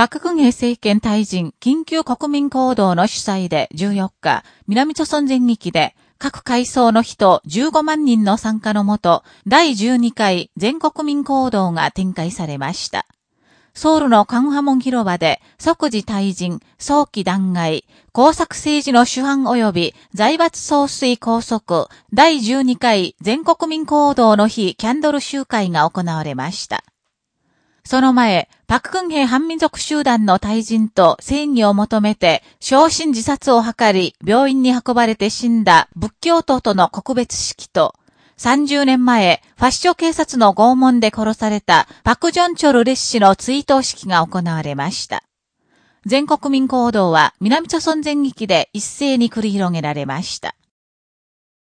パククンヘ政権退陣緊急国民行動の主催で14日、南朝鮮全域で各階層の人15万人の参加のもと、第12回全国民行動が展開されました。ソウルのカンハモン広場で即時退陣、早期弾劾、工作政治の主犯及び財閥総帥拘束第12回全国民行動の日キャンドル集会が行われました。その前、パククンヘ反民族集団の退陣と正義を求めて、昇進自殺を図り、病院に運ばれて死んだ仏教徒との告別式と、30年前、ファッション警察の拷問で殺されたパクジョンチョル列氏の追悼式が行われました。全国民行動は南朝村全域で一斉に繰り広げられました。